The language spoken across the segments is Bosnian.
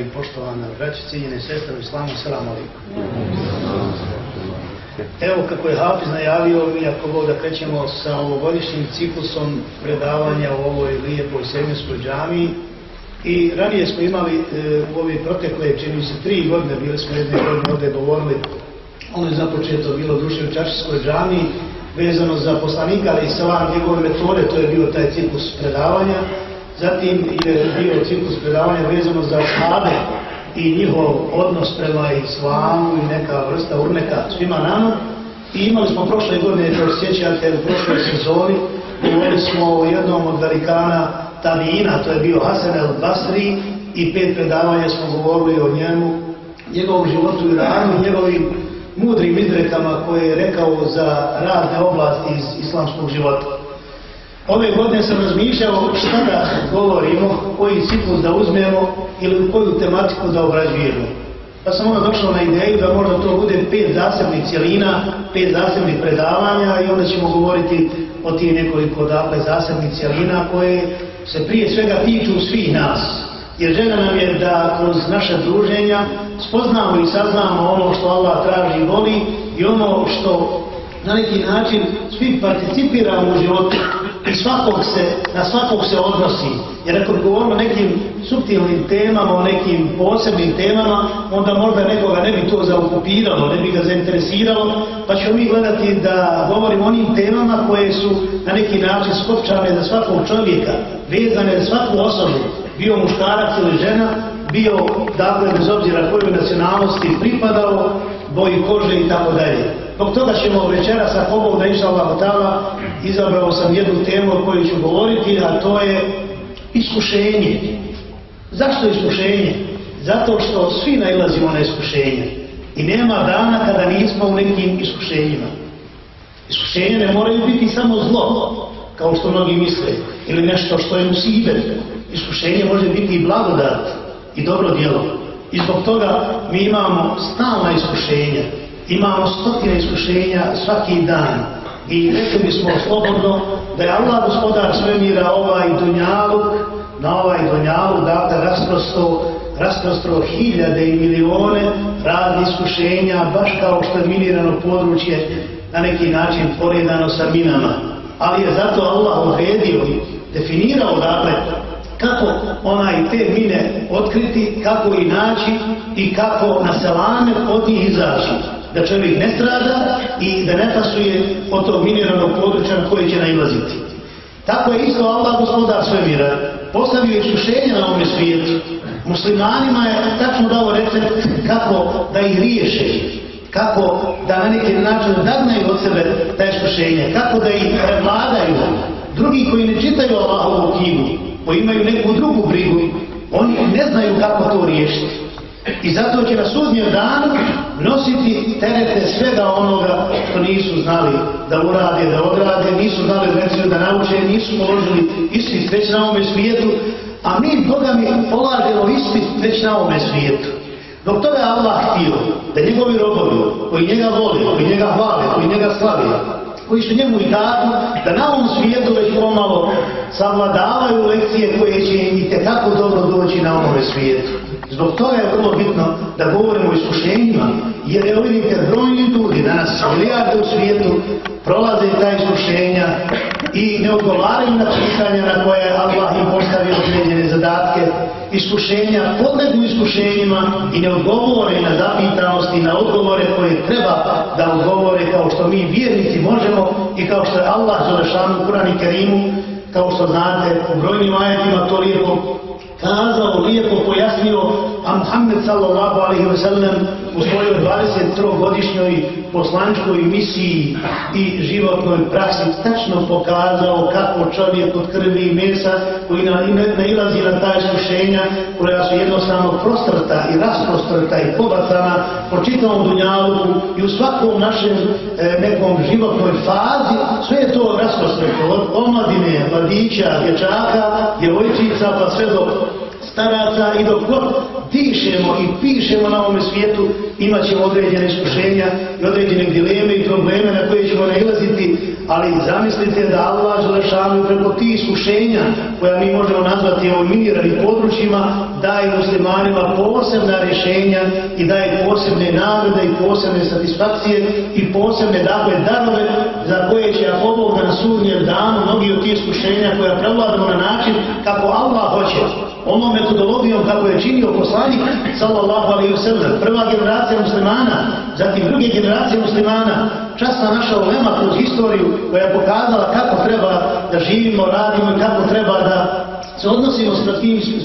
i poštovana braći, cijenjene sestre u islamu, selam alaikum. Evo kako je Hafiz najavio, mi ako Bog da krećemo sa ovogodišnjim ciklusom predavanja u ovoj lijepoj sedmijskoj džami. I ranije smo imali e, u ove protekle, čini se tri godine, bili smo jedne godine ovdje govorili, ono je započeto bilo u Dušev Čašinskoj džami, vezano za poslanika, ali i selam njegove metode, to je bio taj ciklus predavanja. Zatim je bio ciklus predavanja vezano za šabe i njihov odnos prema islamu i neka vrsta urneka svima nama. I imali smo prošle godine, kao sjećate, u prošloj sezoni, govorili smo o jednom od velikana Tavina, to je bio Hasan el Basri, i pet predavanja smo govorili o njemu, njegovom životu i radu, njegovim mudrim izrekama koje je rekao za razne oblasti iz islamskog života. Ove godine sam razmišljao šta da govorimo, koji ciklus da uzmemo ili koju tematiku da obrađujemo. Pa sam onda došao na ideju da možda to bude pet zasebnih cijelina, pet zasebnih predavanja i onda ćemo govoriti o tih nekoliko dakle, zasebnih cijelina koje se prije svega tiču svih nas. Jer žena nam je da kroz naše druženja spoznamo i saznamo ono što Allah traži i voli i ono što na neki način svi participiramo u životu pri svakog se, na svakog se odnosi. Jer ako govorimo o nekim subtilnim temama, o nekim posebnim temama, onda možda nekoga ne bi to zaokupiralo, ne bi ga zainteresiralo, pa ćemo mi gledati da govorimo o onim temama koje su na neki način skopčane za svakog čovjeka, vezane za svaku osobu, bio muškarac ili žena, bio, dakle, bez obzira koju nacionalnosti pripadao, boji kože i tako dalje. Zbog toga ćemo večera sa Bogom da inša Allah ta'ala izabrao sam jednu temu o kojoj ću govoriti, a to je iskušenje. Zašto iskušenje? Zato što svi najlazimo na iskušenje. I nema dana kada nismo u nekim iskušenjima. Iskušenje ne moraju biti samo zlo, kao što mnogi misle, ili nešto što je musibet. Iskušenje može biti i blagodat i dobro djelo. I zbog toga mi imamo stalna iskušenja. Imamo stotine iskušenja svaki dan. I rekli bismo slobodno da je Allah gospodar svemira ovaj dunjaluk, na ovaj dunjaluk dakle rasprosto, rasprosto hiljade i milione radi iskušenja, baš kao što je minirano područje na neki način poredano sa minama. Ali je zato Allah odredio i definirao dakle kako onaj te mine otkriti, kako i naći i kako na selame od njih izaći. Da čovjek ne strada i da ne pasuje od tog miniranog područja na koje će nailaziti. Tako je isto Allah gospodar svemira postavio iskušenje na ovome svijetu. Muslimanima je tačno dao recept kako da ih riješe, kako da na neki način dagnaju od sebe ta iskušenje, kako da ih prevladaju. Drugi koji ne čitaju Allahovu knjigu, koji imaju neku drugu brigu, oni ne znaju kako to riješiti. I zato će na sudnjem danu nositi terete svega onoga što nisu znali da urade, da odrade, nisu znali recimo da nauče, nisu položili ispit već na ovome svijetu, a mi Boga mi polažemo ispit već na ovome svijetu. Dok toga je Allah htio da njegovi robovi koji njega vole, koji njega hvale, koji njega slavi, koji su njemu i tako, da na ovom svijetu već pomalo savladavaju lekcije koje će im i tekako dobro doći na ovome svijetu. Zbog toga je vrlo bitno da govorimo o iskušenjima, jer je kad brojni ljudi danas, milijarde u svijetu, prolaze ta iskušenja i ne odgovaraju na pitanja na koje Allah im postavio određene zadatke, iskušenja, podlegu iskušenjima i ne odgovore na zapitanosti, na odgovore koje treba da odgovore kao što mi vjernici možemo i kao što je Allah Zalešanu u Kurani Kerimu, kao što znate, u brojnim ajetima to lijepo kazao, lijepo pojasnio, a Muhammed sallallahu alaihi wa sallam u svojoj 23-godišnjoj poslančkoj misiji i životnoj praksi tačno pokazao kako čovjek od krvi i mesa koji na, ne, na ta iskušenja koja su jednostavno prostrta i rasprostrta i pobacana po čitavom dunjalu i u svakom našem e, nekom životnoj fazi sve je to rasprostrto od omladine, mladića, dječaka, djevojčica pa sve do staraca i do god dišemo i pišemo na ovome svijetu, imat ćemo određene iskušenja i određene dileme i probleme na koje ćemo nailaziti, ali zamislite da Allah Želešanu preko tih iskušenja, koja mi možemo nazvati ominiranim područjima, daje muslimanima posebna rješenja i daje posebne nagrade i posebne satisfakcije i posebne dakle darove za koje će ako Bog na sudnjem danu mnogi od tih iskušenja koja prevladamo na način kako Allah hoće onom metodologijom kako je činio poslanik sallallahu alaihi wasallam prva generacija muslimana zatim druge generacije muslimana časna naša ulema kroz historiju koja je pokazala kako treba da živimo, radimo i kako treba da se odnosimo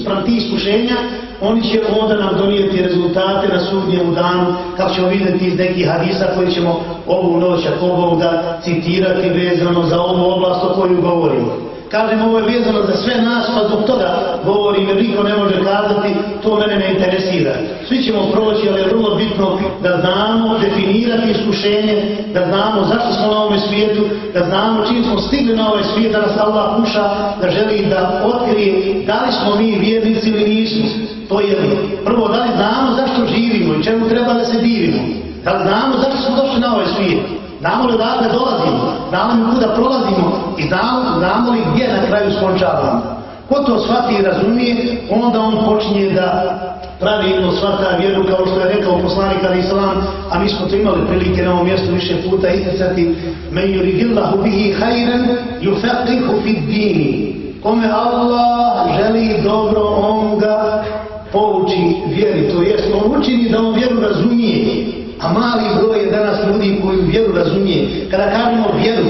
sprem tih iskušenja oni će onda nam donijeti rezultate na sudnjem danu, kako ćemo vidjeti iz nekih hadisa koji ćemo ovu noć, ako Bog da citirati vezano za ovu oblast o koju govorimo. Kažem, ovo je vezano za sve nas, pa zbog toga govorim, jer niko ne može kazati, to mene ne interesira. Svi ćemo proći, ali je vrlo bitno da znamo definirati iskušenje, da znamo zašto smo na ovome svijetu, da znamo čim smo stigli na ovaj svijet, da nas Allah kuša, da želi da otkrije da li smo mi vjernici ili nismo. To je jedno. Prvo, da li znamo zašto živimo i čemu treba da se divimo. Da li znamo zašto smo došli na ovaj svijet. Znamo li odakle dolazimo, znamo li kuda prolazimo i znamo, znamo li gdje na kraju skončavamo. Ko to shvati i razumije, onda on počinje da pravilno shvata vjeru kao što je rekao poslanik Ali Islam, a mi smo to imali prilike na ovom mjestu više puta isticati men yuridillahu bihi hajren yufaqihu fid dini. Kome Allah želi dobro, on ga pouči vjeri, to jest on učini da on vjeru razumije. A mali broj je danas ljudi koji vjeru razumije. Kada kažemo vjeru,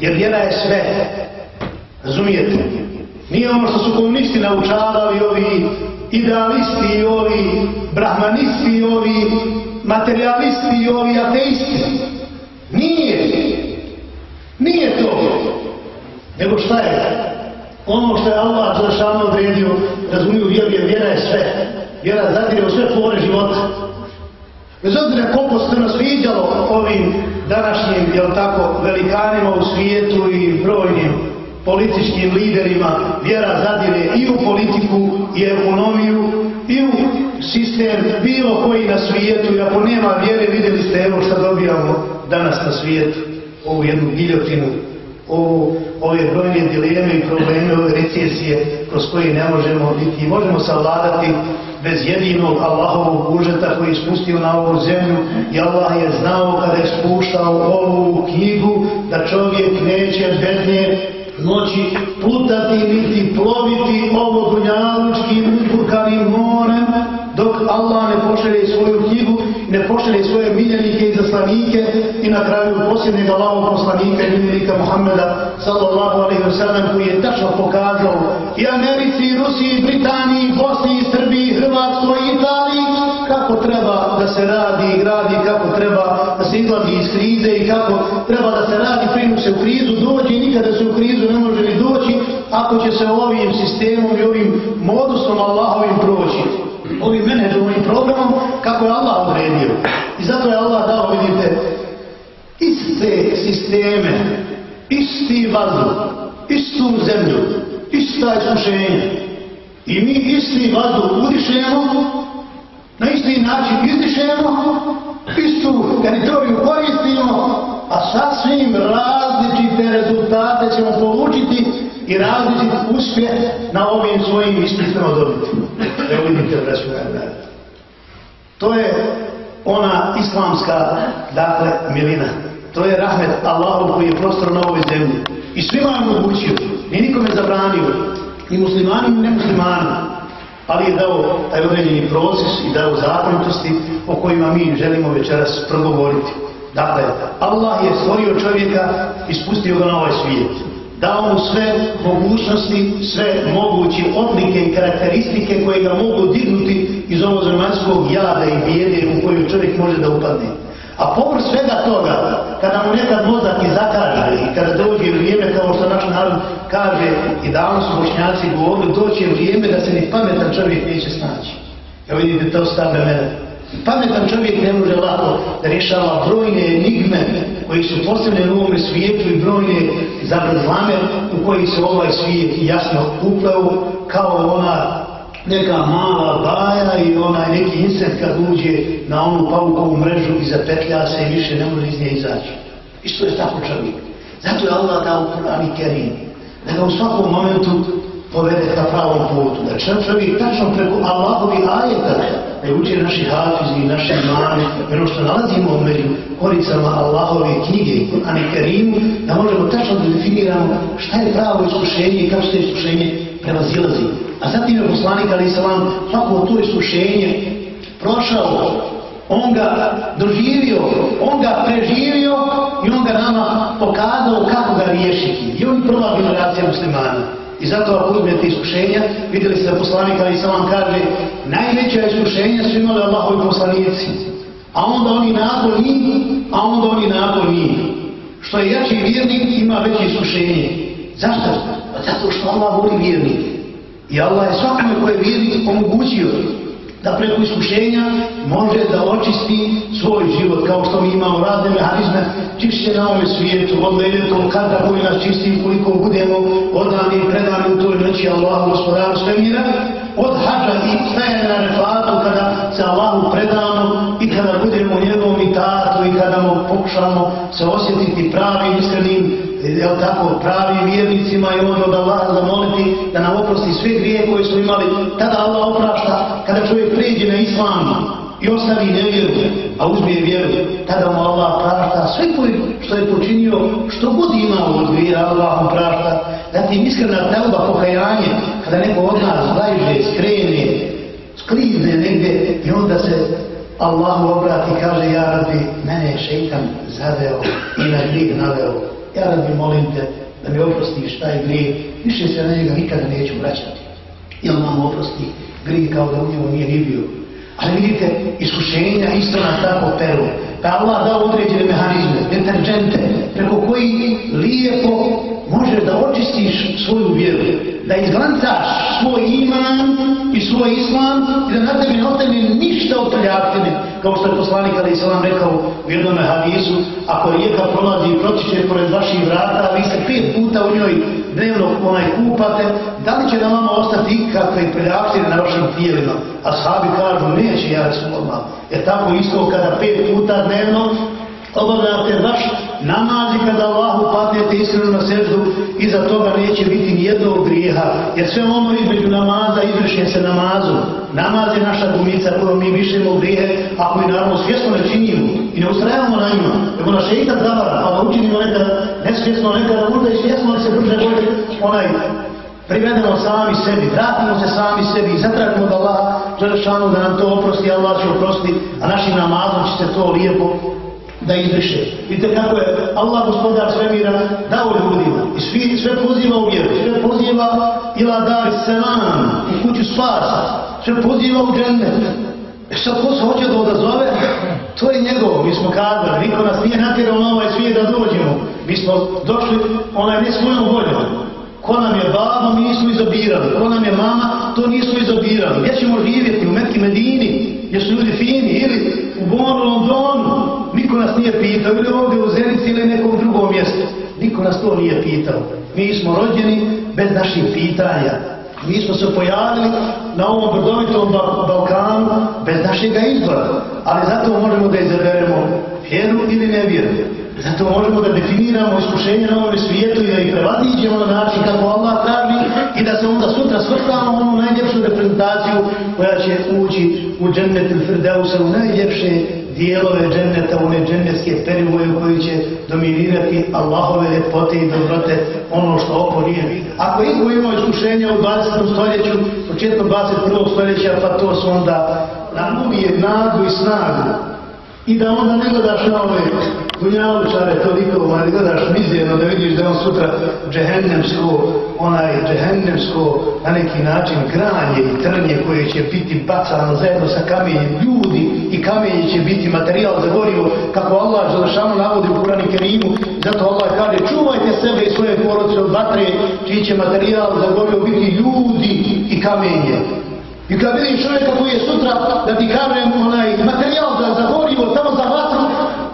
jer vjera je sve. Razumijete? Nije ono što su komunisti naučavali, ovi idealisti, i ovi brahmanisti, i ovi materialisti, i ovi ateisti. Nije. Nije to. Nego šta je? Ono što je Allah zašano odredio, razumiju vjeru, jer vjera je sve. Vjera zadire u sve pore života. Bez obzira koliko se nas vidjelo ovim današnjim, jel tako, velikanima u svijetu i brojnim političkim liderima, vjera zadire i u politiku i ekonomiju i u sistem bilo koji na svijetu. I ako nema vjere vidjeli ste evo što dobijamo danas na svijetu. Ovu jednu giljotinu o ove brojne dileme i probleme ove recesije kroz koje ne možemo biti. Možemo savladati bez jedinog Allahovog užeta koji je spustio na ovu zemlju i Allah je znao kada je spuštao ovu knjigu da čovjek neće bez nje noći putati niti ploviti ovo dunjalučkim ukurkanim morem dok Allah ne pošelje svoju knjigu ne pošelje svoje miljenike i zaslanike i na kraju posljednjeg Allahov poslanika i miljenika Muhammeda sallallahu alaihi wa sallam koji je tačno pokazao i Americi, i Rusiji, i Britaniji, i Bosni, i Srbiji, i Hrvatskoj, i Italiji kako treba da se radi i gradi, kako treba da se izlazi iz krize i kako treba da se radi prije se u krizu dođe i nikada se u krizu ne može ni doći ako će se ovim sistemom i ovim modusom Allahovim proći ovim menedžovim programom kako je Allah odredio. I zato je Allah dao, vidite, iste sisteme, isti vazduh, istu zemlju, ista. I mi isti vazduh udišemo, na isti način izdišemo, istu teritoriju koristimo, a sasvim različite rezultate ćemo polučiti i različit uspjeh na ovim svojim ispisama dobiti. Evo vidite, braću To je ona islamska, dakle, milina. To je rahmet Allahom koji je prostor na ovoj zemlji. I svima je omogućio, ni nikome zabranio, i muslimani, i nemuslimani. Ali je dao taj određeni proces i dao zakonitosti o kojima mi želimo večeras progovoriti. Dakle, Allah je stvorio čovjeka i spustio ga na ovaj svijet. Dao mu sve mogućnosti, sve moguće odlike i karakteristike koje ga mogu dignuti iz ovog zemaljskog jada i bijede u koju čovjek može da upadne. A povr svega toga, kada mu nekad mozak i zakaže i kada dođe vrijeme, kao što naš narod kaže, i davno su bošnjaci govorili, doće vrijeme da se ni pametan čovjek neće snaći. Evo vidite, to stave mene. Pametan čovjek ne može lako da rješava brojne enigme koji su postavljene u ovom svijetu i brojne zabrzlame u koji se ovaj svijet jasno upleo kao ona neka mala baja i onaj neki insekt kad uđe na onu paukovu mrežu i zapetlja se i više ne može iz nje izaći. Isto je tako čovjek. Zato je Allah dao Kur'an i Kerim. Da ga u svakom momentu povede ka pravom putu. Da čovjek tačno preko Allahovi ajeta da uči naši hafizi, naši imani, jer ono što nalazimo među koricama Allahove knjige i Kur'an i Kerimu, da možemo tačno da definiramo šta je pravo iskušenje i kako se iskušenje prevazilazi. A zatim je poslanik Ali Salam svako to iskušenje prošao, on ga doživio, on ga preživio i on ga nama pokazao kako ga riješiti. I on prva generacija muslimana. I zato ako uzmete iskušenja, vidjeli ste da poslanik Ali Salam kaže najveća iskušenja su imali Allahovi poslanici. A onda oni nakon njih, a onda oni nakon njih. Što je jači vjernik, ima veće iskušenje. Zašto? Pa zato što Allah voli vjernike. I Allah je svakome koje je vjernik omogućio da preko iskušenja može da očisti svoj život, kao što mi imamo razne mehanizme čišće na ovome svijetu, od kada koji nas čisti, koliko budemo odani i predani u toj noći Allahu gospodaru svemira, od hađa i staje na refatu, kada se Allahu predamo i kada budemo njegovom i tatu i kada mu pokušamo se osjetiti pravim, iskrenim jel tako, pravim vjernicima i ono da Allah zamoliti da nam oprosti sve grije koje smo imali, tada Allah oprašta, kada čovjek priđe na islam i ostavi nevjeru, a uzmije vjeru, tada mu Allah prašta sve koje što je počinio, što god imao od vjera, Allah mu prašta, Zatim iskrena telba pokajanje, kada neko od nas zlajže, skrene, sklizne negdje i onda se Allahu obrati i kaže, ja radi, mene je šeitan zaveo i na grijeh naveo, ja rabi molim te da mi oprostiš taj grijeh, više se na njega nikada neću vraćati. Jel nam oprosti grijeh kao da u njemu nije ni bio. Ali vidite, iskušenja isto nas tako peru. Pa Allah dao određene mehanizme, deterđente, preko koji lijepo možeš da očistiš svoju vjeru, da izglancaš svoj iman i svoj islam i da na tebi ne ostane ništa od prljavtine, kao što je poslanik Ali Islam rekao u jednom hadisu, ako rijeka prolazi i protiče pored vaših vrata, vi se pet puta u njoj dnevno onaj kupate, da li će na vama ostati ikakve prljavtine na vašim tijelima? A sahabi kažu, neće ja Resulullah. Jer tako isto kada pet puta dnevno obavljate vaš namaz i kada Allahu padnete iskreno na srdu, iza toga neće biti nijednog grijeha, jer sve ono između namaza izvršen se namazu. Namaz je naša gumica koju mi višemo grijehe, ako i naravno svjesno ne činimo i ne ustrajamo na njima, nego naše ikad zavara, pa da učinimo nekada nesvjesno, nekada možda i svjesno, ali se brže bolje onaj privedemo sami sebi, vratimo se sami sebi i zatražimo da Allah Želešanu da nam to oprosti, Allah će oprosti, a našim namazom će se to lijepo da izbriše. Vidite kako je Allah gospodar svemira dao ljudima i svi, sve poziva u vjeru, sve poziva ila dar selam, u kuću spasa, sve poziva u džennet. E sad ko se hoće da odazove, to je njegovo, mi smo kazali, niko nas nije natjerao na ovaj svijet da dođemo. Mi smo došli, onaj ne svojom voljom. Ko nam je baba, mi nismo izobirali. Ko nam je mama, to nismo izobirali. Gdje ćemo živjeti? U Mekki Medini, gdje su ljudi fini, ili u Bonu, Londonu. Niko nas nije pitao, ili ovdje u Zenici ili nekom drugom mjestu. Niko nas to nije pitao. Mi smo rođeni bez naših pitanja. Mi smo se pojavili na ovom brdovitom Balkanu bez našeg izbora. Ali zato možemo da izaberemo vjeru ili nevjeru. Zato možemo da definiramo iskušenje na ovom svijetu i da ih prevadiđemo na način kako Allah traži i da se onda sutra svrstamo onu najljepšu reprezentaciju koja će ući u džennet ili firdeusa u najljepše dijelove dženneta, one džennetske perivoje u koji će dominirati Allahove lepote i dobrote ono što oko nije. Ako iko ima iskušenje u 20. stoljeću, početno 21. stoljeća, pa to su onda na uvijek nadu i snagu. I da onda ne gledaš na ove Dunjalučare toliko, ali gledaš mizjerno da vidiš da on sutra džehennemsko, onaj džehennemsko, na neki način granje i trnje koje će biti bacano zajedno sa kamenjem ljudi i kamenje će biti materijal za gorivo, kako Allah Želešanu navodi u Kurani Kerimu, zato Allah kaže čuvajte sebe i svoje porodice od vatre, čiji će materijal za gorivo biti ljudi i kamenje. I kad vidim čovjeka koji je sutra, da ti kažem onaj materijal za, za gorivo, tamo za vatru,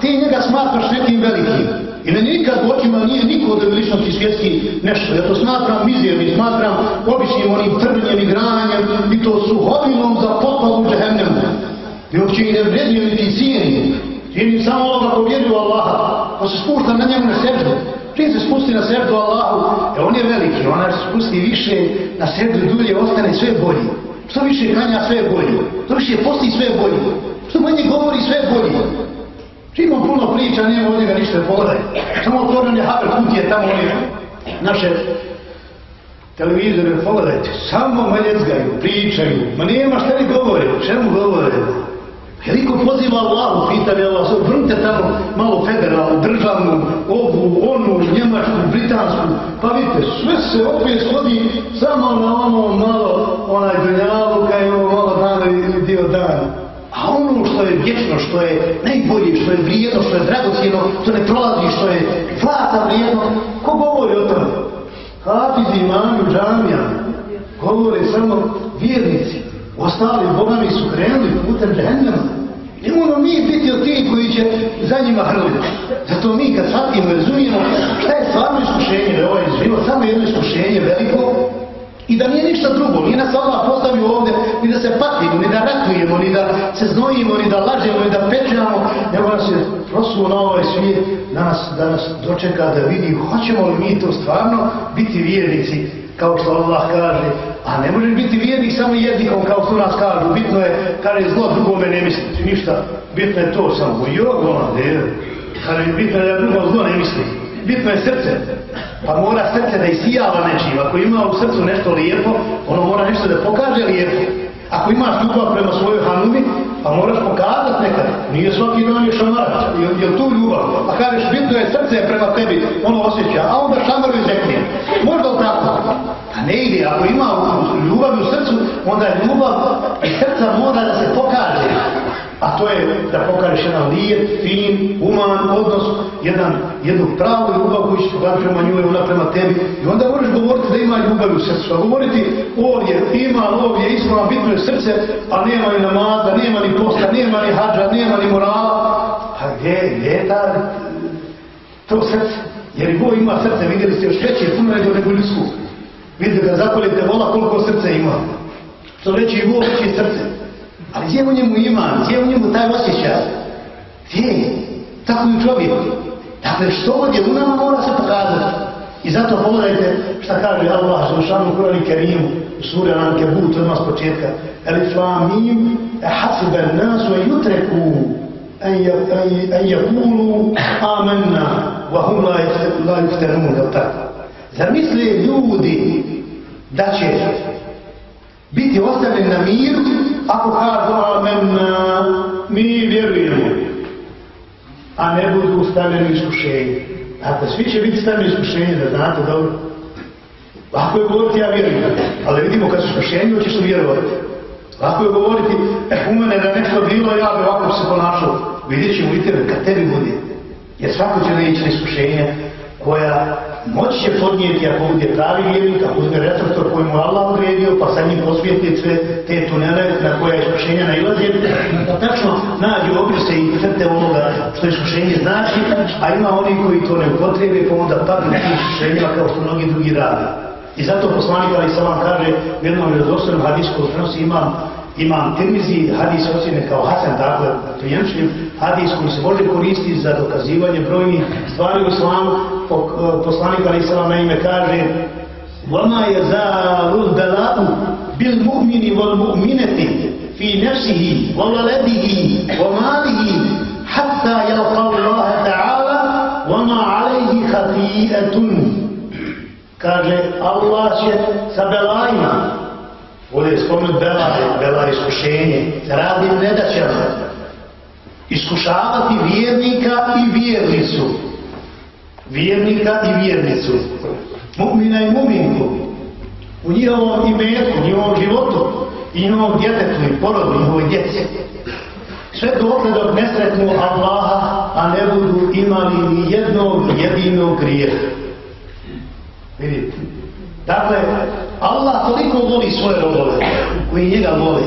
ti njega smatraš nekim velikim. I meni nikad u očima nije niko od ličnosti svjetski nešto. Ja to smatram mizernim, smatram običnim onim trvenjem i granjem i to su hobinom za potpalu džehennemu. I uopće i ne vredio niti cijeni. Cijenim samo onoga ko vjeruje Allaha, pa se spušta na njemu na srdu. Čim se spusti na srdu Allahu, e on je veliki, ona se spusti više na srdu dulje, ostane sve bolji. Što više kanja, sve bolji. Što više posti, sve bolji. Što manje govori, sve bolje. Čim on puno priča, nema od njega ništa pogledaj. Samo otvoren je Haber kutije tamo oni naše televizore, pogledajte. Samo maljezgaju, pričaju. Ma nema šta li govore, čemu govore? Veliko poziva Allahu, pita je Allah, vrnite tamo malo federalnu, državnu, ovu, onu, njemačku, britansku, pa vidite, sve se opet shodi samo na ono malo, onaj dunjalu, kaj je ovo malo dana i dio dana. A ono što je vječno, što je najbolje, što je vrijedno, što je dragocijeno, što ne prolazi, što je zlata vrijedno, ko govori o tome? Hafizi, imami, džamija, govore samo vjernici. Ostali bogami su krenuli putem džennama. Ne moramo mi biti od tih koji će za njima hrliti. Zato mi kad shvatimo razumijemo šta je stvarno iskušenje, da ovaj život samo jedno iskušenje veliko, I da nije ništa drugo, nije nas Allah postavio ovdje ni da se patimo, ni da ratujemo, ni da se znojimo, ni da lažemo, ni da pečemo, nego nas je prosuo na ovaj svijet da nas, da nas dočeka da vidi hoćemo li mi to stvarno biti vjernici, kao što Allah kaže, a ne možeš biti vjernik samo jednikom, kao što nas kažu, bitno je, kaže zlo drugome ne misliti, ništa, bitno je to samo, jo, ona, ne, kaže, bitno je da drugo zlo ne misliti bitno je srce. Pa mora srce da isijava nečim. Ako ima u srcu nešto lijepo, ono mora nešto da pokaže lijepo. Ako imaš ljubav prema svojoj hanumi, pa moraš pokazat nekad. Nije svaki dan je šamarac. Je, je tu ljubav? A kažeš, bitno je srce prema tebi, ono osjeća. A onda šamaru izrekne. Možda tako. A ne ide. Ako ima ljubav u srcu, onda je ljubav i srca mora da se pokaže. A to je da pokažeš jedan lijep, fin, human odnos, jedan, jednu pravu ljubav koju ćeš pokazati prema nju i ona prema tebi. I onda moraš govoriti da ima ljubav u srcu. A govoriti ovdje ima, ovdje isma, bitno je srce, a nema ni namaza, nema ni posta, nema ni hađa, nema ni morala. Pa a gdje, je ta, to srce? Jer i Bog ima srce, vidjeli ste još veće, puno nego nego ljudsku. Vidite da zapalite vola koliko srce ima. Što veći i Bog, veći srce. Ali gdje u njemu ima, gdje u njemu taj osjećaj? Gdje je? Tako i čovjek. Dakle, što god je u nama mora se pokazati. I zato pogledajte šta kaže Allah za Kurani Kerimu u suri Anke But, odmah s početka. Elif lamim, e hasibe nasu e jutreku en jakulu amenna wa hum la yuftenun, jel? Zar misle ljudi da će biti ostavljen na miru ako kažu amen, mi vjerujemo, a ne budu stavljeni iskušenje. Dakle, svi će biti stavljeni iskušenje, da znate dobro. Lako je govoriti, ja vjerujem, ali vidimo kad su iskušenje, hoćeš li vjerovati. Lako je govoriti, eh, u mene da nešto bilo, ja bi ovako se ponašao. Vidjet ćemo i tebe, kad tebi budi. Jer svako će neći na iskušenje koja moći će podnijeti ako bude pravi vjernik, ako bude retraktor koji mu Allah odredio, pa sa njim posvijeti sve te tunele na koje iskušenja nailaze, da tačno nađe obrise i crte onoga što iskušenje znači, a ima oni koji to ne upotrebe, pa onda padne na iskušenjima kao što mnogi drugi rade. I zato poslanik Ali Salam kaže u jednom redostojnom hadisku prenosi imam imam Tirmizi hadis ocjene kao Hasan, dakle, prijenčljiv hadis koji se može koristiti za dokazivanje brojnih stvari u islamu. Poslanik Ali na ime kaže وَمَا يَزَارُ الْدَلَاءُ بِالْمُؤْمِنِ وَالْمُؤْمِنَةِ فِي نَفْسِهِ وَوَلَدِهِ وَمَالِهِ حَتَّى يَلْقَى اللَّهَ تَعَالَى وَمَا عَلَيْهِ خَفِيئَةٌ kaže Allah će sa belajima Ovdje je spomenut bela, bela iskušenje. Radi nedaćama. Iskušavati vjernika i vjernicu. Vjernika i vjernicu. Mu'mina i mu'minku. U njihovom imetku, njihovom životu, i njihovom djetetu i porodu, njihovoj djeci. Sve dokle dok ne sretnu Allaha, a ne budu imali ni jednog jedinog grijeha. Vidite. Dakle, Allah toliko voli svoje robove, koji njega voli,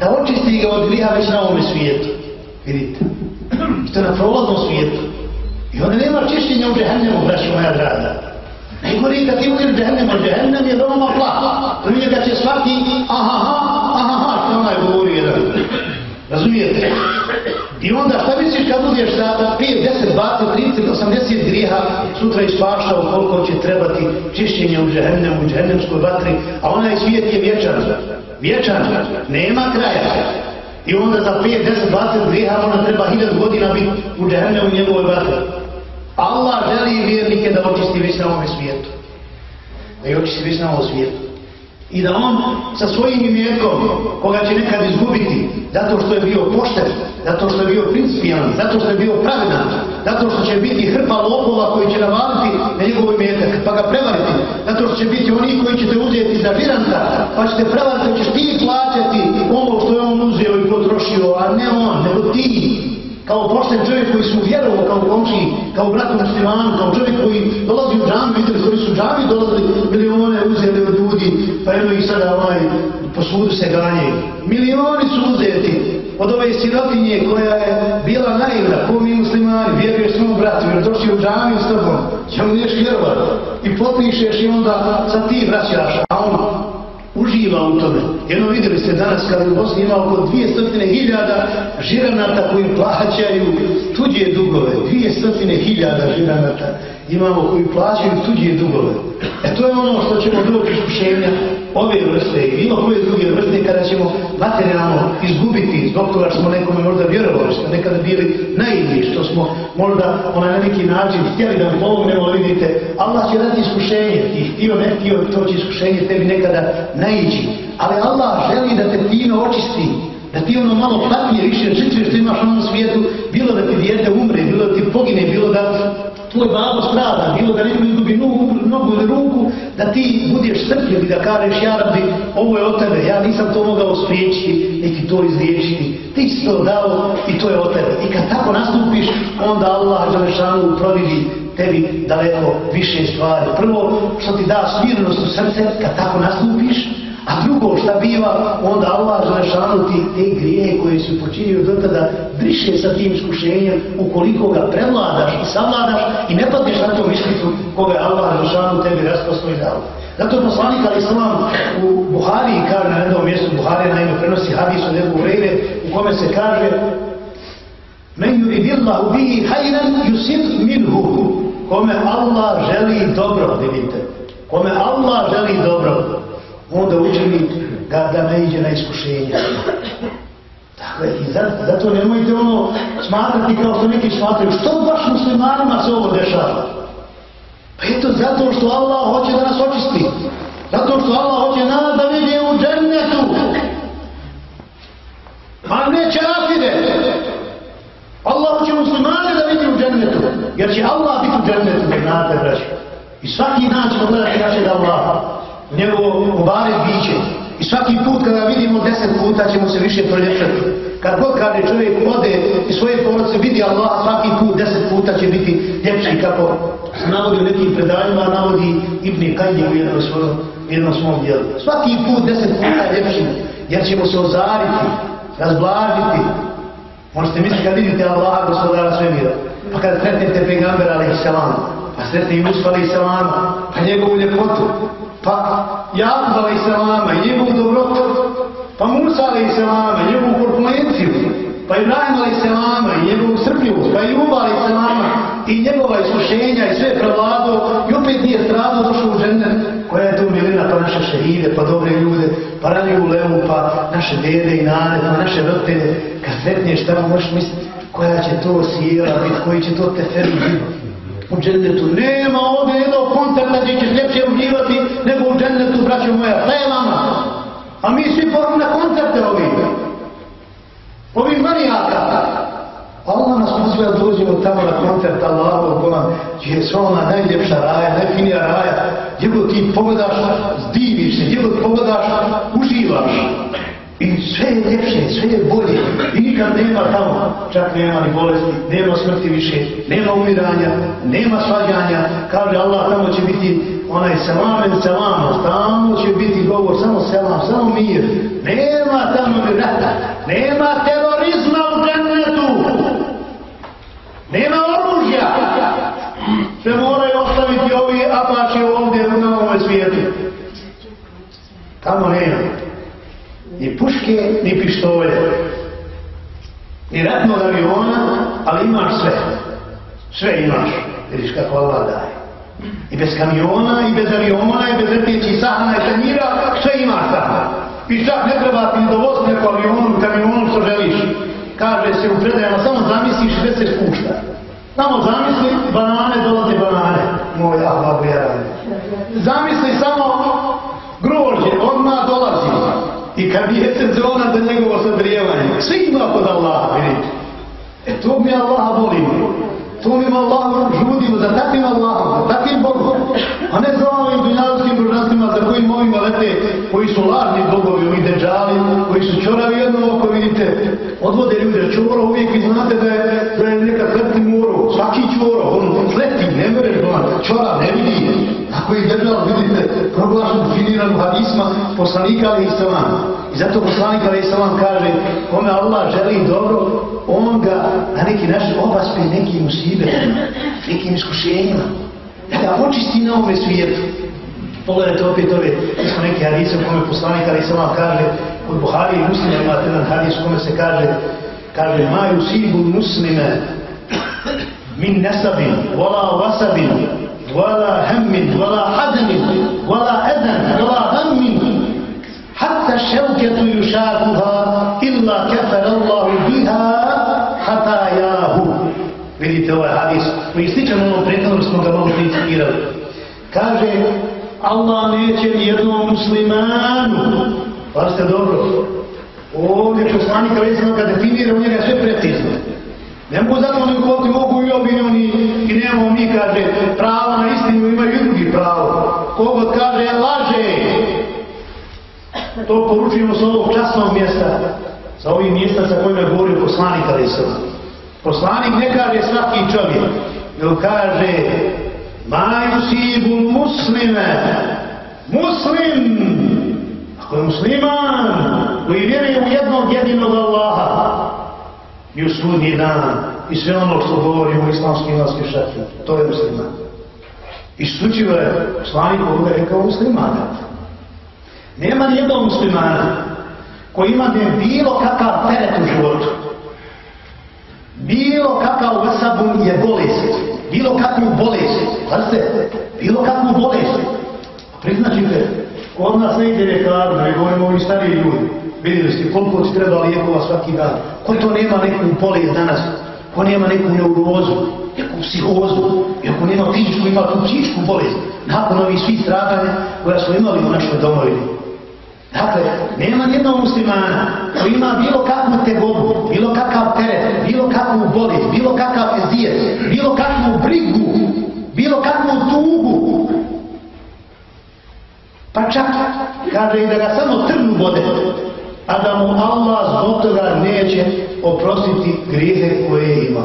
da očisti ga od griha već na ovome svijetu. Vidite. Što je na prolaznom svijetu. I onda nema čišćenja u džehennemu, braću moja draga. Najgori kad ti uđeš u džehennemu, džehennem je veoma plah. Prvi njega će svaki, aha, aha, aha, što onaj govori jedan. Razumijete? I onda šta misliš kad budeš za 5, 10, 20, 30, 80 grijeha sutra ispaštao koliko će trebati čišćenje u džehennemu, u džehennemskoj vatri, a onaj svijet je vječan. Vječan, nema kraja. I onda za 5, 10, 20 grijeha možda treba 1000 godina biti u džehennemu u njegovoj vatri. Allah želi vjernike da očisti već na ovome svijetu. Da je očisti već na ovom svijetu. I da on sa svojim imetkom, koga će nekad izgubiti, zato što je bio pošten, zato što je bio principijan, zato što je bio pravedan, zato što će biti hrpa lopova koji će navaliti na njegov imetak, pa ga prevariti, zato što će biti oni koji će te uzeti za viranta, pa ćete prevariti, ćeš ti plaćati ono što je on uzeo i potrošio, a ne on, nego ti kao pošten čovjek koji su vjerovo kao komši, kao bratu muslimanu, kao čovjek koji dolazi u džami, vidjeli koji su džami dolazili, milione uzeli od ljudi, pa ih sada ovaj, po svudu se ganje. Milioni su uzeti od ove sirotinje koja je bila naivna, ko mi muslimani, vjeruješ svom bratu, jer došli u džami s tobom, ja mu niješ vjerovat. I potpišeš i onda sa ti vraćaš, a on uživa u tome. Jedno vidjeli ste danas kada u Bosni ima oko 200.000 žiranata koji plaćaju tuđe dugove. 200.000 žiranata imamo koji plaćaju tuđe dugove. E to je ono što ćemo doći iskušenja ove vrste i bilo koje druge vrste kada ćemo materijalno izgubiti zbog toga što smo nekome možda vjerovali, što nekada bili naivni, što smo možda ona na neki način htjeli da pomognemo, vidite, Allah će dati iskušenje i htio ne htio, to će iskušenje tebi nekada naići. Ali Allah želi da te fino očisti, da ti ono malo platnije više žrtve što imaš na ovom svijetu, bilo da ti dijete umre, bilo da ti pogine, bilo da tvoj babo strada, bilo da neko izgubi nogu, ili ruku, da ti budeš strpljiv i da kareš, ja ovo je od tebe, ja nisam to mogao spriječiti, neki to izliječiti. Ti si to dao i to je od tebe. I kad tako nastupiš, onda Allah Đalešanu providi tebi daleko više stvari. Prvo, što ti da smirnost u srce, kad tako nastupiš, A drugo šta biva, onda Allah zanašanu ti te grije koje su počinio do tada briše sa tim iskušenjem ukoliko ga prevladaš i savladaš i ne padneš na tom ispitu koga je Allah zanašanu tebi raspasno i dao. Zato poslanik Ali Salam u Buhari kaže na jednom mjestu, Buhari naime prenosi hadis od Ebu Ureyre u kome se kaže Men yuri billahu bihi hajran yusib minhu. Kome Allah želi dobro, vidite, kome Allah želi dobro, onda učini da, da ne iđe na iskušenje. Dakle, i zato nemojte ono smatrati kao što neki smatraju, što baš muslimanima se ovo dešava? Pa eto, zato što Allah hoće da nas očisti. Zato što Allah hoće nas da vidi u džennetu. A neće rafide. Allah hoće muslimane da vidi u džennetu. Jer će Allah biti u džennetu, ne znate, braći. I svaki dan ćemo gledati našeg Allaha njegovo mubarek biće. I svaki put kada vidimo deset puta ćemo se više proljepšati. Kad god kada čovjek ode i svoje porodice vidi Allah, svaki put deset puta će biti ljepši kako se navodi u nekim predanjima, navodi Ibni Kajnje u jednom svom, jednom svom dijelu. Svaki put deset puta ljepši, jer ćemo se ozariti, razblažiti. Možete misliti kad vidite Allah, gospodara svemira, pa kada sretnete pegambera, ali i selam, pa sretne Jusuf, Musa, ali i selam, pa njegovu ljepotu, pa Jakub a.s. i njegovu dobrotu, pa Musa a.s. i njegovu korpulenciju, pa Ibrahim a.s. i njegovu srpljivost, pa Juba a.s. i njegova iskušenja i sve prevlado i opet nije strado došao u žene koja je tu milina, pa naše šehide, pa dobre ljude, pa rani u levu, pa naše dede i nane, pa naše vrtelje, kad šta tamo možeš misliti koja će to sjela biti, koji će to teferi biti u džennetu. Nema ovdje kontakta gdje ćeš ljepše uživati nego u džennetu, braćo moja. Šta je vama? A mi svi porom na koncerte ovi. Ovi manijaka. Allah nas pozve da dođemo tamo na koncert Allahu Boga, gdje je sva ona najljepša raja, najfinija raja, gdje god ti pogledaš, zdiviš se, gdje god pogledaš, uživaš. I sve je ljepše, sve je bolje. Nikad nema tamo, čak nema ni bolesti, nema smrti više, nema umiranja, nema svađanja. Kaže Allah, tamo će biti onaj selamen selamos, tamo će biti govor, samo selam, samo mir. Nema tamo ni rata, nema terorizma u džennetu. Nema oružja. Se moraju ostaviti ovi apače ovdje na ovom svijetu. Tamo nema ni puške, ni pištolje, ni ratnog aviona, ali imaš sve. Sve imaš, vidiš kako Allah daje. I bez kamiona, i bez aviona, i bez rtjećih sahana i tanjira, sve imaš sahana. I čak ne treba ti dovoziti neko avionu, kamionu, što želiš. Kaže se u predajama, samo zamisliš sve se spušta. Samo zamisli, banane dolaze banane. Moj Allah, ja. Zamisli samo ono, grožje, odmah dolazi. I kad je sezona za njegovo sadrijevanje, Sve ima kod Allaha, vidite. E to mi Allah volimo. To mi Allahom žudimo za takvim Allahom, za takvim Bogom. A ne za ovim dunjavskim božanstvima za kojim ovima lete, koji su lažni bogovi, ovi deđali, koji su čoravi jedno oko, vidite, odvode ljude čoro, uvijek vi znate da je, da je neka sletni moro, svaki čoro, on sleti, ne mereš doma, čora ne vidi. Tako je država, vidite, proglašen, definiran u hadisma, poslanika ali i I zato poslanik ali i kaže, kome Allah želi dobro, on ga na neki način obaspe nekim usibetima, nekim iskušenjima. E da očisti na ovome svijetu. Pogledajte opet ove, smo neki hadise u kome poslanik ali sam kaže, kod Buhari i muslima imate jedan hadis u kome se kaže, kaže, maju sibu muslime min nesabin, vola vasabin, ولا هم ولا حزن ولا edan, ولا hammin, حتى الشوكة يشاكها إلا كفر الله بها hatajahu. Vidite ovaj hadis, koji sličan onom prethodnom smo ga možda citirali. Kaže, Allah neće jednom muslimanu, pa ste dobro, ovdje poslanika Vesima kad definira u njega sve precizno. Ne mogu zato oni koti mogu i obinjeni i nemamo mi, kaže, pravo na istinu, imaju i drugi pravo. Kogod kaže, laže. To poručujemo s ovog časnog mjesta, sa ovih mjesta sa kojima je govorio poslanik Vesima. Poslanik ne kaže svaki čovjek, nego kaže Ma muslime Muslim Ako je musliman koji vjeruje u jednog jedinog Allaha i u sudnji dan i sve ono što govori u islamskim vaskim to je musliman. Isključivo je poslanik Boga rekao muslimana nema nijednog muslimana koji ima ne bilo kakav teret u životu. Bilo kakav vasabun je bolest, bilo kakvu bolest, pazite, bilo kakvu bolest, priznačite, kod nas ne ide ljekarno, ne govorimo ovi stariji ljudi, vidjeli ste koliko ti treba lijekova svaki dan, ko to nema neku polije danas, ko nema neku neurozu, neku psihozu, ako nema fizičku, ima tu psihičku bolest, nakon ovih svih stradanja koja smo imali u našoj domovini. Dakle, nema nijednog muslimana koji ima bilo kakvu tegobu, bilo kakav teret, bilo kakvu bolest, bilo kakav ezijet, bilo kakvu brigu, bilo kakvu tugu. Pa čak kaže i da ga samo trnu vode, a da mu Allah zbog toga neće oprostiti grijehe koje ima.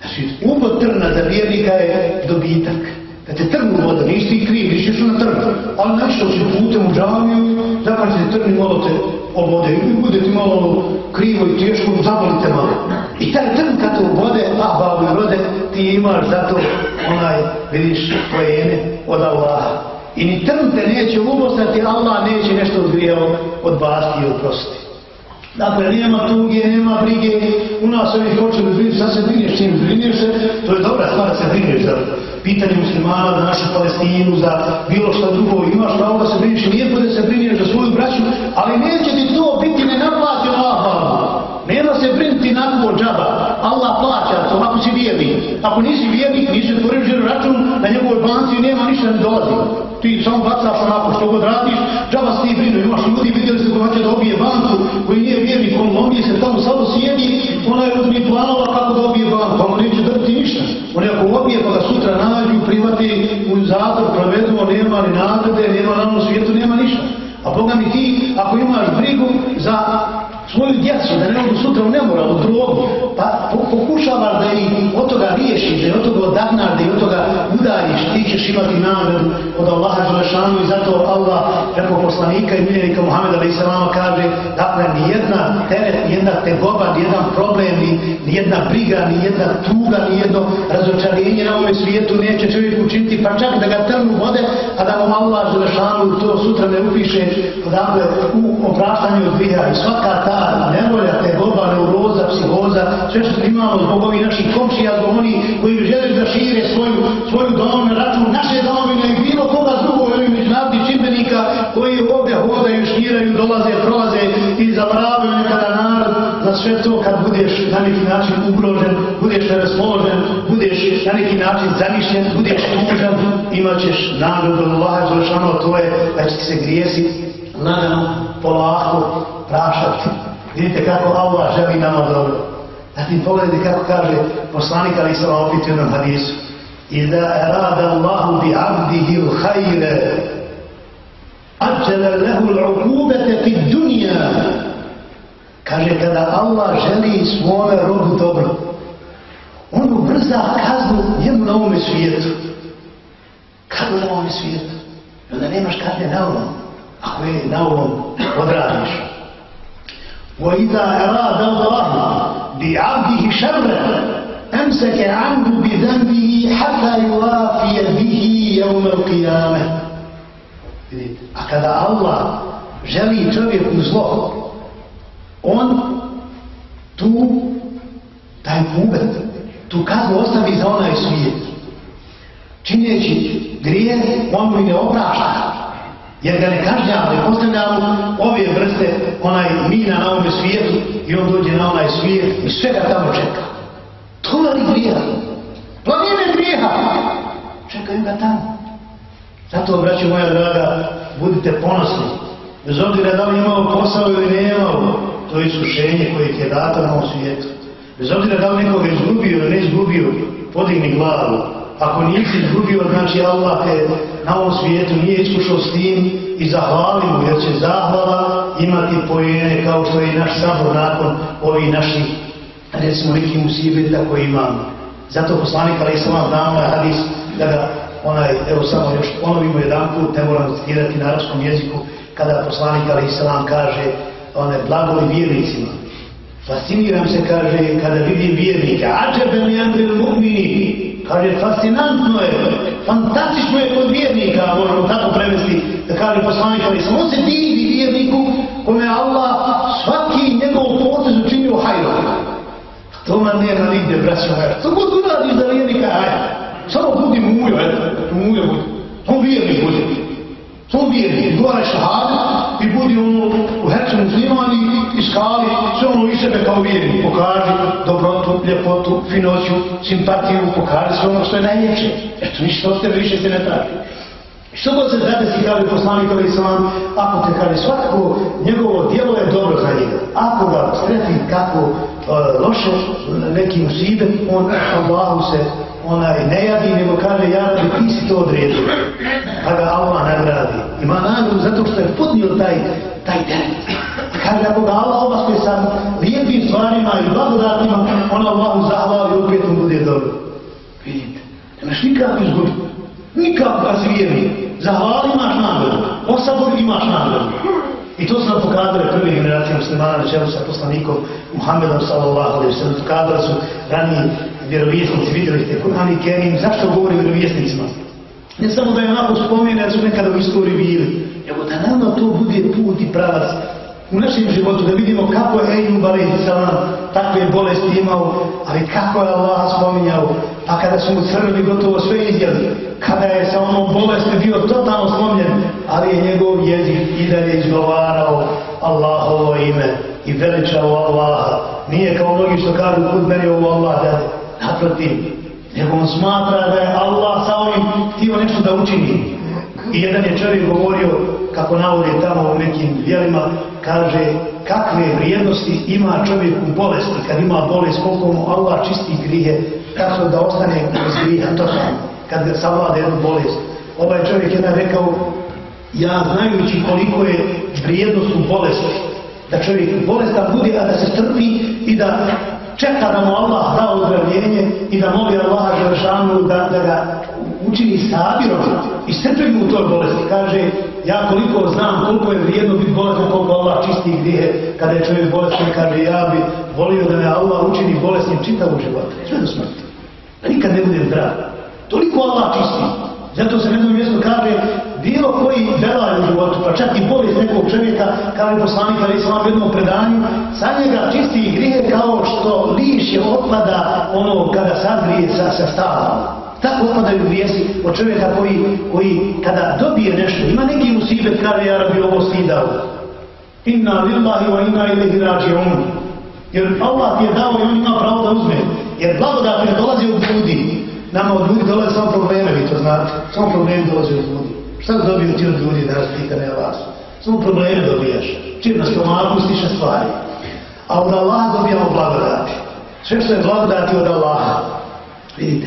Znači, ubod trna za vjernika je dobitak. Da te trnu voda, nisi ti kriv, nisi što na trnu. Ali nešto si putem u džaviju, da će trni malo te obode i bude ti malo ono krivo i teško, zabolite malo. I taj trn kad te obode, a babu rode, ti imaš zato onaj, vidiš, pojene od Allaha. I ni trn te neće ubostati, Allah neće nešto odgrijao od basti i oprostiti. Dakle, nema tuge, nema brige, u nas ovih hoće da brinu, sad se brineš čim brineš se, to je dobra stvar da se brineš za pitanje muslimana, za našu Palestinu, za bilo što drugo, imaš pravo da se brineš, lijepo da se brineš za svoju braću, ali neće ti to biti nenaplaćeno Allah. Nema se brinuti na tvo džaba, Allah plaća to ako si vjernik. Ako nisi vjernik, nisi otvorio ženu račun na njegovoj banci i nema ništa ne dolazi. Ti samo bacaš onako što god radiš, džaba se ti brinu, imaš ljudi, vidjeli se ko da obije banku, koji nije vjernik, on lomije se tamo samo sjedi, ona je uzmi planova kako da obije banku, pa mu neće drti ništa. On je ako obije pa ga sutra nađu, privati u zatvor, provedu, nema ni nagrade, nema na ovom svijetu, nema ništa. A Boga mi ti, ako imaš brigu za svoju djecu, da ne mogu sutra u nemoral, u drogu, pa pokušavaš da ih griješiš, da je od toga odagnaš, da je od toga udariš, ti ćeš imati nagradu od Allaha Đelešanu i zato Allah, Allahovog poslanika i miljenika Muhammeda alaih se kaže, dakle, ni jedna teret, ni jedna tegoba, ni jedan problem, ni, jedna briga, ni jedna tuga, ni jedno razočarenje na ovom svijetu neće čovjek učiniti, pa čak da ga trnu vode, a da mu Allah Đelešanu to sutra ne upiše, dakle, u opraštanju odvija i svaka ta nevolja, tegoba, neuroza, psihoza sve što imamo zbog ovih naših komšija, zbog oni koji žele da šire svoju, svoju domu sve to kad budeš na neki način ugrožen, budeš neraspoložen, budeš na neki način zanišljen, budeš tužan, imat ćeš nagradu Allah Allaha Đelešanu, to je da će se grijesi lagano, polako, prašati. Vidite kako Allah želi nama dobro. Zatim pogledajte kako kaže poslanik ali Sala opet u jednom hadisu. Iza erada Allahu bi abdihi l'hajre ađele lehu l'ukubete fi dunja. Kaže kada Allah želi svome robu dobro, on ubrza kaznu njemu na ovome svijetu. Kako na ovome svijetu? I onda nemaš kazne na ovom, ako je na ovom odradiš. وإذا أراد الله بعبده شرا أمسك عنه بذنبه حتى يوافي به يوم القيامة A kada Allah želi čovjeku zlo, on tu taj kubet, tu kaznu ostavi za onaj svijet. Čineći grije, on mu ne oprašta. Jer ga ne kažnjava, ne postavljamo ove vrste, onaj mina na ovome svijetu i on dođe na onaj svijet i sve ga tamo čeka. To je li grija? Planine grijeha! Čekaju ga tamo. Zato, braći moja draga, budite ponosni. Bez obzira da li imao posao ili ne imao, to iskušenje koje ti je dato na ovom svijetu. Bez obzira da li nekoga izgubio ili ne izgubio, podigni glavu. Ako nisi izgubio, znači Allah te na ovom svijetu nije iskušao s tim i zahvali mu, jer će zahvala imati pojene kao što je i naš sabor nakon ovih naših, recimo, nekih musibeta koji imamo. Zato poslanik, ali Islam vam je hadis, da ga onaj, evo samo još ponovimo jedan put, ne moram citirati na arabskom jeziku, kada poslanik, ali Islam kaže, one blagoli vjernicima, Fasciniram se, kaže, kada vidim vjernike, ađebe mi andril mu'mini, Kaže, fascinantno je, fantastično je kod vjernika, možemo tako prevesti, da kaže poslanik, ali samo se divi vjerniku kome Allah svaki njegov potez učinio hajro. To man nema nigde, braćo, hajro. To god uradiš za vjernika, hajro. Samo budi mujo, eto, mujo budi. To vjernik budi. To vjernik, gore šahada i budi ono u hercu muslimani i skali sve ono iz sebe kao vjernik. Pokaži dobrotu, ljepotu, finoću, simpatiju, pokaži sve ono što je najljepše. Eto, ništa od tebe više se ne traži. Što god se zadesi, kaže poslanik Ali Islam, ako te kaže svakako njegovo dijelo je dobro za njega. Ako ga strefi kako e, loše, neki musibe, on Allahu se onaj ne jadi, nego kaže ja rabi, ti si to odredio. Pa ga Allah nagradi. Ima nagradu zato što je podnio taj, taj teret. Kaže, ako ga Allah obaspe sa lijepim stvarima i blagodatima, on Allahu zahvali i opet mu bude dobro. Vidite, nemaš nikak izgubi. Nikak vas zvijeni. Zahvali imaš nagradu. Osabor imaš nagradu. I to su nam pokazali prvi generacije muslimana na čelu sa poslanikom Muhammedom sallallahu alaihi sallam. Pokazali su ranije vjerovjesnici, vidjeli ste Kur'an i Kerim, zašto govori vjerovjesnicima? Ne samo da je onako spomenu, jer su nekada u istoriji bili, nego da nama to bude put i pravac u našem životu, da vidimo kako je Ejnub alaihi sallam takve bolesti imao, ali kako je Allah spominjao, pa kada su mu crvili gotovo sve izjeli, kada je sa onom bolesti bio totalno slomljen, ali je njegov jezik i dalje izgovarao Allahovo ime i veličao Allaha. Nije kao mnogi što kažu kod meni ovo Allah da naprotiv, nego on smatra da je Allah sa onim htio nešto da učini. I jedan je čovjek govorio, kako navodi tamo u nekim dijelima, kaže kakve vrijednosti ima čovjek u bolesti, kad ima bolest, koliko mu Allah čisti grije, kako da ostane bez grija, to sam, kad ga savlade jednu bolest. Ovaj čovjek jedan rekao, ja znajući koliko je vrijednost u bolesti, da čovjek bolestan bude, a da se strpi i da čeka da mu Allah da ozdravljenje i da moli Allah Želešanu da, da ga učini sabirom i strpim u toj bolesti. Kaže, ja koliko znam koliko je vrijedno biti bolestan, koliko Allah čisti grije kada je čovjek bolestan, kaže, ja bi volio da me Allah učini bolesnim čitavu života, sve do smrti. Da nikad ne bude zdrav. Toliko Allah čisti. Zato se na jednom mjestu kaže, bilo koji belaj u životu, pa čak i bolest nekog čovjeka, kao je poslanik, ali sam u jednom predanju, sa njega čisti i grije kao što liš otpada ono kada sazrije sa, sa stavom. Tako otpadaju vijesti od čovjeka koji, koji kada dobije nešto, ima neki musibet kaže ja rabi ovo stidao. Inna lillahi wa inna ilihi rađi'un. Jer Allah ti je dao i on ima pravo da uzme. Jer blagodat ne dolazi od ljudi. Nama od ljudi dolaze samo probleme, vi to znate. Samo problemi dolaze od ljudi. Šta dobiju ti od ljudi da nas vas? Samo probleme dobijaš. Čim na stomaku stiše stvari. A od Allaha dobijamo blagodati. Sve što je blagodati od Allaha. Vidite.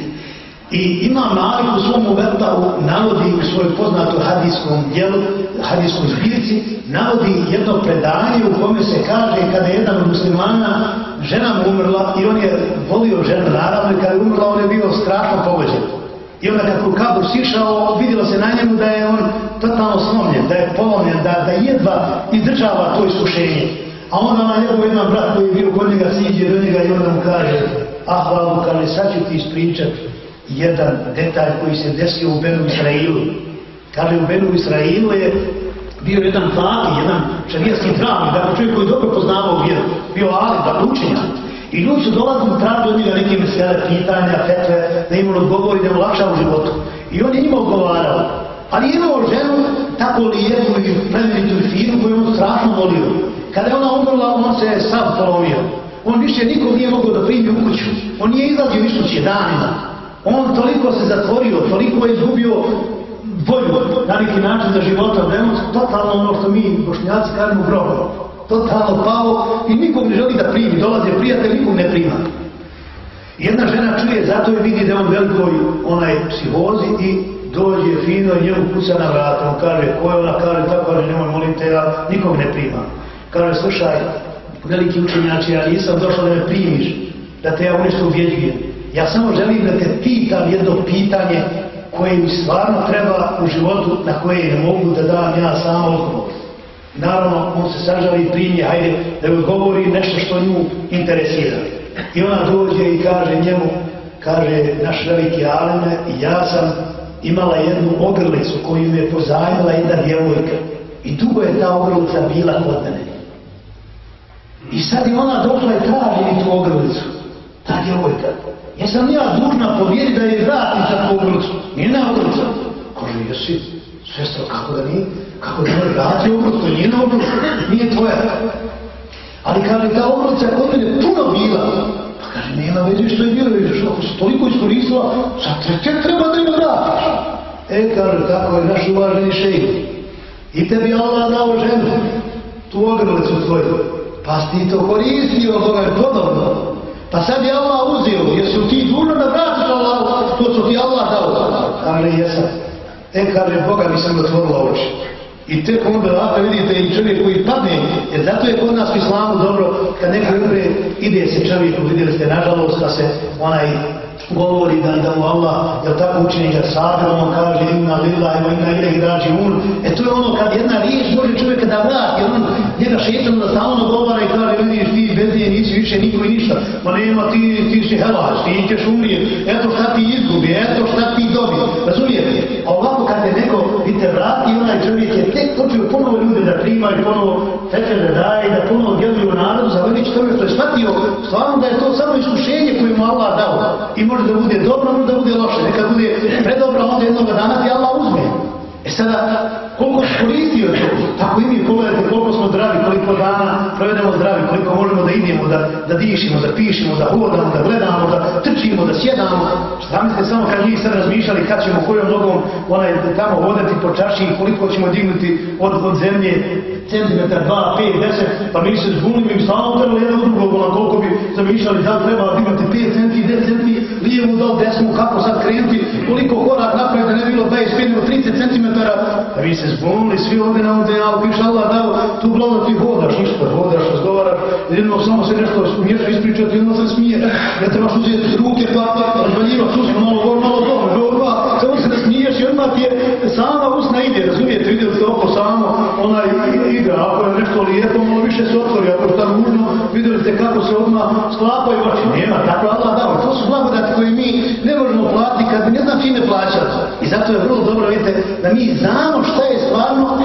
I Imam Malik u svom uvrtavu navodi u svojoj poznatoj hadijskom dijelu, hadijskoj zbirci, navodi jedno predanje u kome se kaže kada je jedan od muslimana, žena mu umrla i on je volio ženu naravno i kada je umrla on je bio strašno pogođen. I onda kad u kabur sišao, vidjelo se na njemu da je on totalno slomljen, da je polomljen, da, da jedva izdržava to iskušenje. A onda na njegov jedan brat koji je bio kod njega siđe do njega i onda mu kaže, ah, hvala, kaže, sad ću ti ispričat jedan detalj koji se desio u Benu Israilu. Kaže, u Benu Israilu je bio jedan fati, jedan šarijaski dravni, dakle čovjek koji dobro poznavao vjeru, bio ali, da dakle učenja. I ljudi su dolazili tražili od njega neke mesele, pitanja, fetve, da im on odgovori, da im lakša u životu. I on je njima odgovarao. Ali imao ženu tako lijepu i plemenitu i finu koju on strašno volio. Kada je ona umrla, on se je sam polomio. On više nikog nije mogao da primi u kuću. On nije izlazio više danima. On toliko se zatvorio, toliko je izgubio volju na neki način za života, da je on totalno ono što mi bošnjaci kažemo grobo. Totalno pao i nikom ne želi da primi, dolaze prijatelj, nikom ne prima. Jedna žena čuje, zato je vidi da je on velikoj onaj psihozi i dođe fino i njemu kuca na vrat. On kaže, ko je ona, kaže, tako kaže, nemoj molim te, ja nikom ne prima. Kaže, slušaj, veliki učenjači, ja nisam došao da me primiš, da te ja u nešto uvjeđujem. Ja samo želim da te pitam jedno pitanje koje mi stvarno treba u životu na koje ne mogu da dam ja sam odgovor. Naravno, on se sažali i primje, hajde, da odgovori nešto što nju interesira. I ona dođe i kaže njemu, kaže naš veliki Aleme, ja sam imala jednu ogrlicu koju mi je pozajmila jedna djevojka. I dugo je ta ogrlica bila kod mene. I sad je ona došla i traži mi tu ogrlicu. Ta djevojka. Jesam ja dužna povjeriti da je vrati takvu ogrlicu? Nije na ogrlica. Kaže, jesi, Sestro, kako da nije? Kako da nije vrati obrot, To nije na. Nije tvoja. Ali kaže, ta obrotca kod mene puno bila. Pa kaže, nema veze što je bilo, vidiš, ako se toliko iskoristila, sad te, treba da ima vratiš. E, kaže, tako je naš uvaženi šejh. I tebi Allah dao ženu, tu ogrlicu tvoju. Pa si ti to koristio, Boga je podobno. Pa sad je Allah uzio, jesu ti dužno da vratiš Allah, to su ti Allah dao. Kaže, jesam. E, kaže, Boga mi sam otvorila oči. I tek onda ovako vidite i čovjek koji padne, jer zato je kod nas u islamu dobro, kad neko umre, ide se čovjeku, vidjeli ste, nažalost, da se onaj govori da, da mu Allah, jel tako učini ga sada, on kaže inna lilla, evo inna ide i un. E to je ono kad jedna riječ može čovjeka da vrati, on njega šetan da stalno govara i kaže, vidiš ti bez nje nisi više niko i ništa. Ma nema ti, ti si helaš, ti ćeš umrijet, eto šta ti izgubi, eto šta ti dobi. Razumijete? A ovako kad je neko, vidite, vrati, onaj čovjek je tek počeo ponovo ljude da prima i ponovo feče da daje i da ponovo djeluju u narodu, za velič tome što je shvatio, stvarno da je to samo iskušenje koje mu Allah dao. I može da bude dobro, može da bude loše. Neka bude predobro, onda jednog dana ti Allah uzme. E sada, koliko se koristio to, tako i mi pogledajte koliko smo zdravi, koliko dana provedemo zdravi, koliko možemo da idemo, da, da dišimo, da pišemo, da hodamo, da gledamo, da trčimo, da sjedamo. Zamislite samo kad mi sad razmišljali kad ćemo kojom nogom onaj, tamo hodati po čaši i koliko ćemo dignuti od, od zemlje, centimetar, dva, pet, deset, pa mi se zbunili, mi stalno trebali jedan od drugog, koliko bi zamišljali da treba dignuti pet centi, deset centi, lijevu, dol, desnu, kako sad krenuti, koliko korak napred da ne bilo 25 nego 30 cm. da vi se zbunili svi ovdje na ovdje, ali piše Allah dao, tu glavno ti hodaš, ništa, hodaš, razgovaraš, jedno samo se nešto smiješ ispričati, jedno se smije, ne trebaš uzeti ruke, pa, pa, pa razvaljivaš usno, malo gor, malo dobro, dobro, samo se ne smiješ i odmah ti je sama usna ide, razumijete, vidjeli ste oko samo, ona ide, ako je nešto lijepo, malo više se otvori, ako je tamo ste kako se odmah sklapaju oči, nema, tako Allah dao, to su blagodati koje mi ne možemo platiti kad ne znam čime plaćati. I zato je vrlo dobro, vidite, da mi znamo šta je stvarno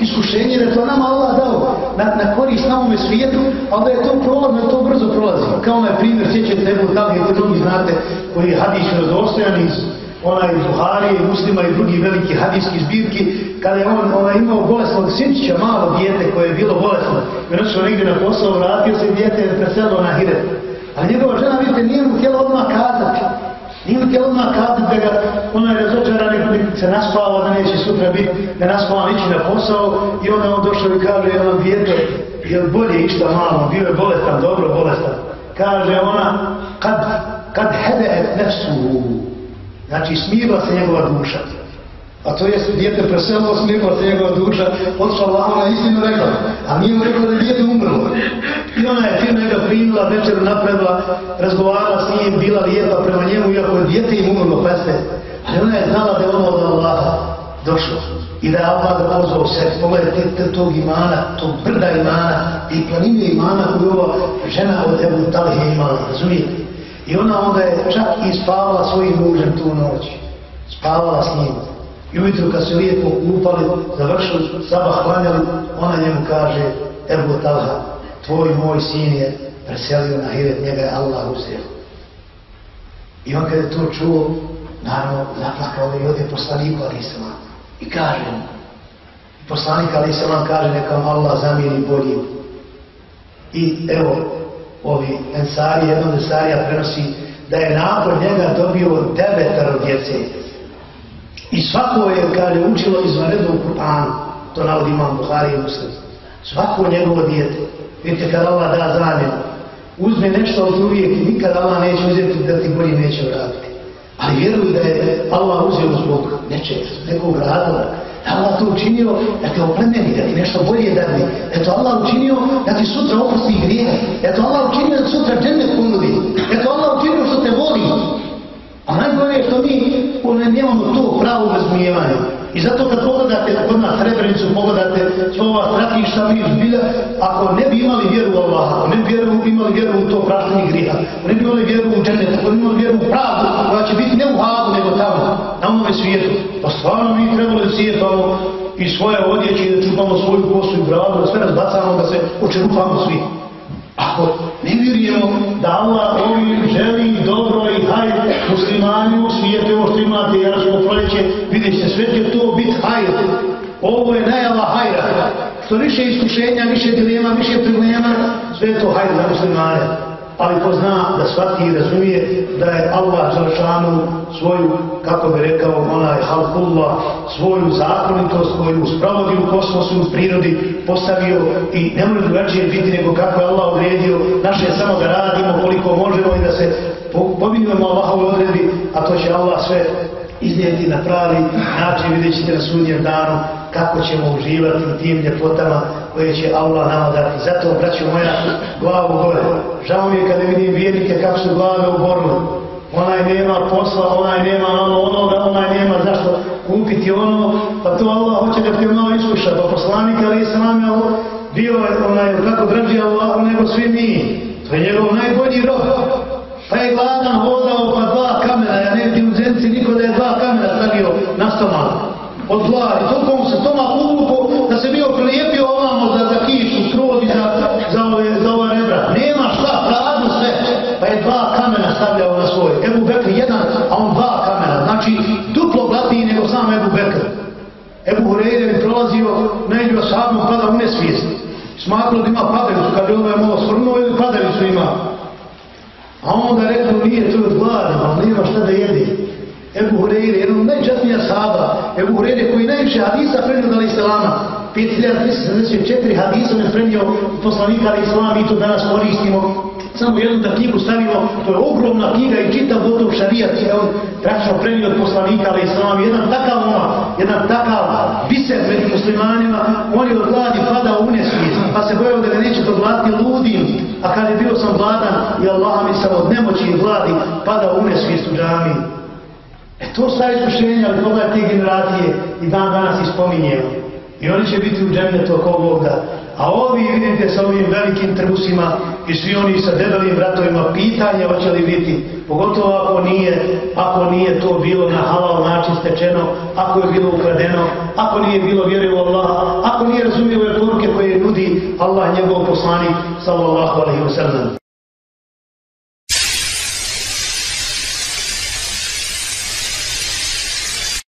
iskušenje da to nama Allah dao na, na korist na ovome svijetu, ali da je to prolazno, to brzo prolazi. Kao onaj primjer, sjećate Ebu Talib, koji mnogi znate, koji je hadis dostojan iz onaj Buharije, muslima i drugi veliki hadijski zbirki, kada je on onaj, imao bolesnog sinčića, malo dijete koje je bilo bolesno, i on što negdje na posao vratio se dijete je preselilo na hiret. Ali njegova žena, vidite, nije mu htjela odmah kazati. Nije mu htjela odmah kazati da ga onaj razočara se naspava, da neće sutra biti, da naspava ići na posao i onda on došao i kaže, ono dijete, je bolje išta malo, bio je bolestan, dobro bolestan. Kaže ona, kad, kad hede et nefsu, Znači, smirila se njegova duša. A to je djete preselilo, smirila se njegova duša, odšla Allah, na istinu rekla. A nije mu rekla da je djete umrlo. I ona je fino njega primila, večer napredla, razgovarala s njim, bila lijepa prema njemu, iako je djete im umrlo, peste. Ali ona je znala da je ono od Allaha došlo. I da je Allah ga pozvao se, pogledajte tog imana, tog brda imana i planine imana koju ova žena od Ebu Talih imala, razumijete? I ona onda je čak i spavala svojim mužem tu noć. Spavala s njim. I ujutru kad su lijepo upali, završili, sabah klanjali, ona njemu kaže, Ebu Talha, tvoj moj sin je preselio na hiret, njega je Allah uzeo. I on kada je to čuo, naravno, zaplakao i ode poslaniku Ali Islam. I kaže mu, poslanik Ali Islam kaže, neka Allah zamijeni bolji. I evo, ovi ensari, jedan ensarija prenosi da je nakon njega dobio devetaro djece. I svako je, kaže, učilo izvanredno u Kur'anu, to navodi imam Buhari i Muslim. Svako njegovo djete, vidite kad Allah da zamjenu, uzme nešto od uvijek i nikad Allah neće uzeti da ti bolje neće vratiti. Ali vjeruj da je Allah uzeo zbog nečeg, nekog razloga, Allah to učinio da te oplemeni, da ti nešto bolje dadne. Eto Allah učinio da ti sutra oprosti grije. Eto Allah učinio da sutra džennet ponudi. Da to učinio što te voli. A najbolje je što mi one, nemamo to pravo razumijevanje. I zato kad pogledate kod nas Srebrenicu, pogledate sva ova stratišta mi zbilja, ako ne bi imali vjeru u Allah, ako ne bi vjeru, imali vjeru u to praštanje griha, ako ne bi imali vjeru u džennet, ako ne bi imali vjeru u pravdu, koja će biti ne u Hagu, nego tamo, na onome svijetu, pa stvarno mi trebali da sjetamo i svoje odjeće, da čupamo svoju kosu i bradu, da sve razbacamo, da se očerupamo svi. Ako ne vjerujemo da Allah vidjet će sve će to biti hajr. Ovo je najava hajra. Što više iskušenja, više dilema, više problema, sve je to hajr za muslimane ali ko zna da shvati i razumije da je Allah Želšanu svoju, kako bi rekao onaj halkullah, svoju zakonitost koju sprovodi u kosmosu, u prirodi, postavio i ne može drugačije biti nego kako je Allah odredio, naše je samo da radimo koliko možemo i da se pobinujemo Allahove odredi, a to će Allah sve iznijeti na pravi način, vidjet ćete na sudnjem danu kako ćemo uživati u tim ljepotama koje će Allah nama dati. Zato, braćo moja, glavu gore. Žao mi je kada vidim vjernike kako su glave u borbu. Onaj nema posla, onaj nema ono, onoga, onaj nema zašto kupiti ono, pa to Allah hoće da ti ono iskuša. Pa poslanik, ali sam vam je bio onaj, kako drži Allah, nego svi mi. To je njegov najbolji rok. Pa je gladan hodao pa dva kamera, ja ne vidim niko da je dva kamena stavio na stomak. Od gladi, toliko mu se stomak ulupo da se bio prilijepio ovamo za, za kišu, krodi za, za, ove, za ova rebra. Nema šta, prazno sve. Pa je dva kamena stavljao na svoj. Ebu Bekr jedan, a on dva kamena. Znači, duplo gladniji nego sam Ebu Bekr. Ebu Hureyre bi prolazio, neđu osadno pada u nesvijest. Smatrao da ima padalicu, kad je ovaj malo svrnuo ili padalicu ima. A onda rekao, nije to od glada, ali nema šta da jede. Ebu Hureyre, jedan od najčastnija sahaba, Ebu Hureyre koji najviše hadisa prenio da Islama, 5374 hadisa ne prenio poslanika ali Islam, mi to danas koristimo, samo jednu da knjigu stavimo, to je ogromna knjiga i čitav gotov šarijat je on praktično prenio od poslanika ali Islam, jedan takav uma, jedan takav biser među muslimanima, on je od gladi pada u nesvijest, pa se bojao da ga neće to ludim, a kad je bio sam gladan i Allah mi sam od nemoći i gladi pada u nesvijest u džami. E to staje iskušenja ali pogledaj te generacije i dan danas ispominjemo. I oni će biti u džemljetu oko Boga. A ovi, vidite, sa ovim velikim trebusima, i svi oni sa debelim vratovima pitanje hoće li biti, pogotovo ako nije, ako nije to bilo na halal način stečeno, ako je bilo ukradeno, ako nije bilo vjere u Allaha, ako nije razumio ove poruke koje nudi Allah njegov poslanik sallallahu alaihi wa sallam.